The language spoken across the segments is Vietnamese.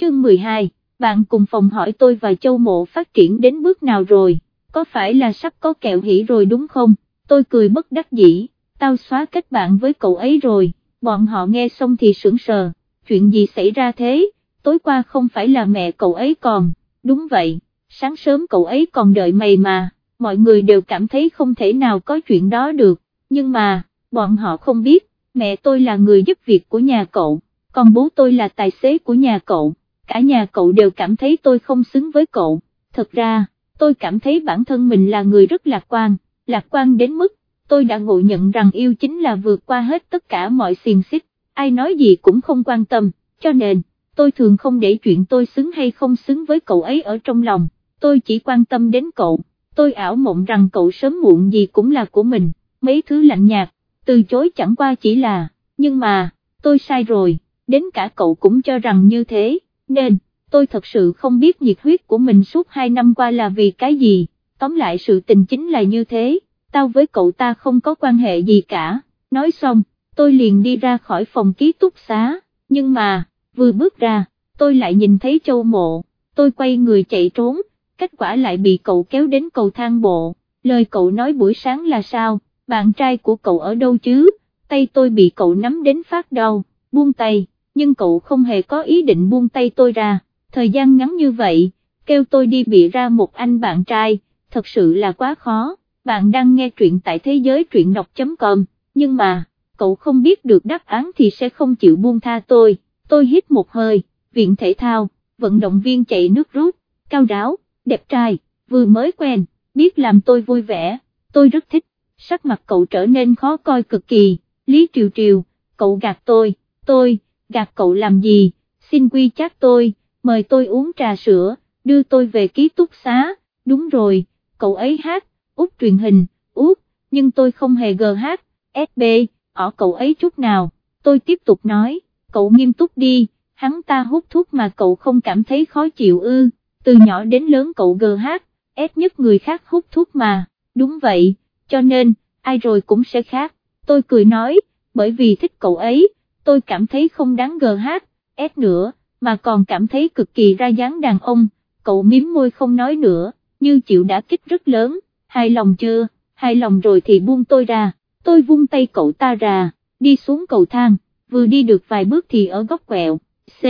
chương 12, bạn cùng phòng hỏi tôi và Châu Mộ phát triển đến bước nào rồi, có phải là sắp có kẹo hỉ rồi đúng không, tôi cười bất đắc dĩ, tao xóa kết bạn với cậu ấy rồi, bọn họ nghe xong thì sững sờ, chuyện gì xảy ra thế, tối qua không phải là mẹ cậu ấy còn, đúng vậy, sáng sớm cậu ấy còn đợi mày mà, mọi người đều cảm thấy không thể nào có chuyện đó được, nhưng mà, bọn họ không biết, mẹ tôi là người giúp việc của nhà cậu, còn bố tôi là tài xế của nhà cậu, cả nhà cậu đều cảm thấy tôi không xứng với cậu, thật ra, tôi cảm thấy bản thân mình là người rất lạc quan, lạc quan đến mức, tôi đã ngộ nhận rằng yêu chính là vượt qua hết tất cả mọi xiềng xích, ai nói gì cũng không quan tâm, cho nên, tôi thường không để chuyện tôi xứng hay không xứng với cậu ấy ở trong lòng, tôi chỉ quan tâm đến cậu, tôi ảo mộng rằng cậu sớm muộn gì cũng là của mình, mấy thứ lạnh nhạt, từ chối chẳng qua chỉ là, nhưng mà, tôi sai rồi, đến cả cậu cũng cho rằng như thế, nên, tôi thật sự không biết nhiệt huyết của mình suốt hai năm qua là vì cái gì, tóm lại sự tình chính là như thế, tao với cậu ta không có quan hệ gì cả, nói xong, tôi liền đi ra khỏi phòng ký túc xá, nhưng mà, vừa bước ra, tôi lại nhìn thấy châu mộ, tôi quay người chạy trốn, kết quả lại bị cậu kéo đến cầu thang bộ, lời cậu nói buổi sáng là sao, bạn trai của cậu ở đâu chứ, tay tôi bị cậu nắm đến phát đau, buông tay, nhưng cậu không hề có ý định buông tay tôi ra, thời gian ngắn như vậy, kêu tôi đi bị ra một anh bạn trai, thật sự là quá khó, bạn đang nghe truyện tại thế giới truyện đọc.com, nhưng mà, cậu không biết được đáp án thì sẽ không chịu buông tha tôi, tôi hít một hơi, viện thể thao, vận động viên chạy nước rút, cao ráo, đẹp trai, vừa mới quen, biết làm tôi vui vẻ, tôi rất thích, sắc mặt cậu trở nên khó coi cực kỳ, Lý Triều Triều, cậu gạt tôi, tôi, gạt cậu làm gì, xin quy chắc tôi, mời tôi uống trà sữa, đưa tôi về ký túc xá, đúng rồi, cậu ấy hát, út truyền hình, út, nhưng tôi không hề gờ hát, SB, ở cậu ấy chút nào, tôi tiếp tục nói, cậu nghiêm túc đi, hắn ta hút thuốc mà cậu không cảm thấy khó chịu ư, từ nhỏ đến lớn cậu gờ hát, ép nhất người khác hút thuốc mà, đúng vậy, cho nên, ai rồi cũng sẽ khác, tôi cười nói, bởi vì thích cậu ấy, tôi cảm thấy không đáng gờ hát, ép nữa, mà còn cảm thấy cực kỳ ra dáng đàn ông, cậu miếm môi không nói nữa, như chịu đã kích rất lớn, hài lòng chưa, hài lòng rồi thì buông tôi ra, tôi vung tay cậu ta ra, đi xuống cầu thang, vừa đi được vài bước thì ở góc quẹo, C,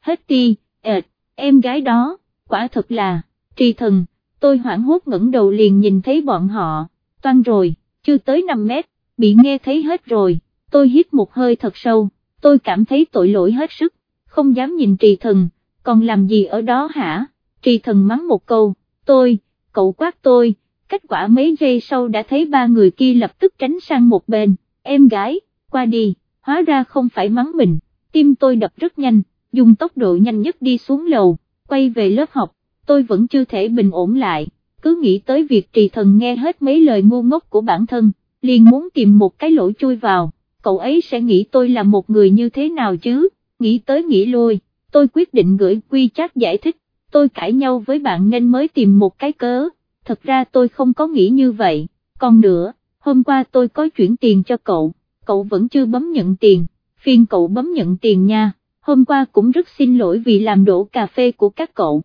hết ti, e, ệt, em gái đó, quả thật là, tri thần, tôi hoảng hốt ngẩng đầu liền nhìn thấy bọn họ, toan rồi, chưa tới 5 mét, bị nghe thấy hết rồi, tôi hít một hơi thật sâu, tôi cảm thấy tội lỗi hết sức, không dám nhìn trì thần, còn làm gì ở đó hả, trì thần mắng một câu, tôi, cậu quát tôi, kết quả mấy giây sau đã thấy ba người kia lập tức tránh sang một bên, em gái, qua đi, hóa ra không phải mắng mình, tim tôi đập rất nhanh, dùng tốc độ nhanh nhất đi xuống lầu, quay về lớp học, tôi vẫn chưa thể bình ổn lại, cứ nghĩ tới việc trì thần nghe hết mấy lời ngu ngốc của bản thân, liền muốn tìm một cái lỗ chui vào, cậu ấy sẽ nghĩ tôi là một người như thế nào chứ, nghĩ tới nghĩ lui, tôi quyết định gửi quy chắc giải thích, tôi cãi nhau với bạn nên mới tìm một cái cớ, thật ra tôi không có nghĩ như vậy, còn nữa, hôm qua tôi có chuyển tiền cho cậu, cậu vẫn chưa bấm nhận tiền, phiền cậu bấm nhận tiền nha, hôm qua cũng rất xin lỗi vì làm đổ cà phê của các cậu,